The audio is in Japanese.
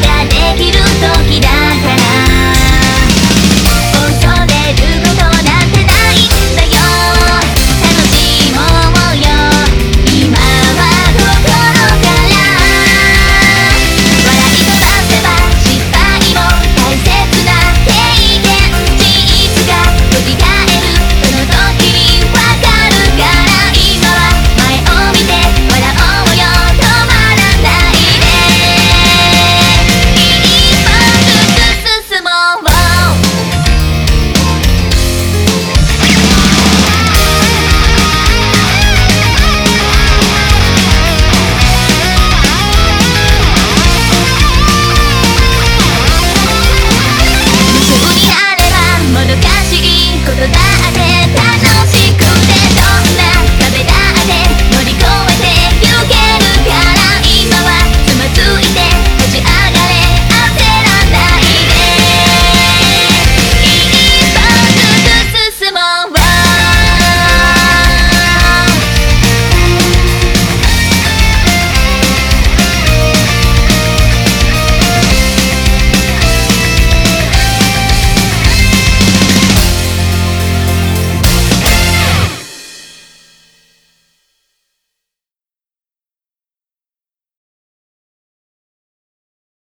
ができる時だ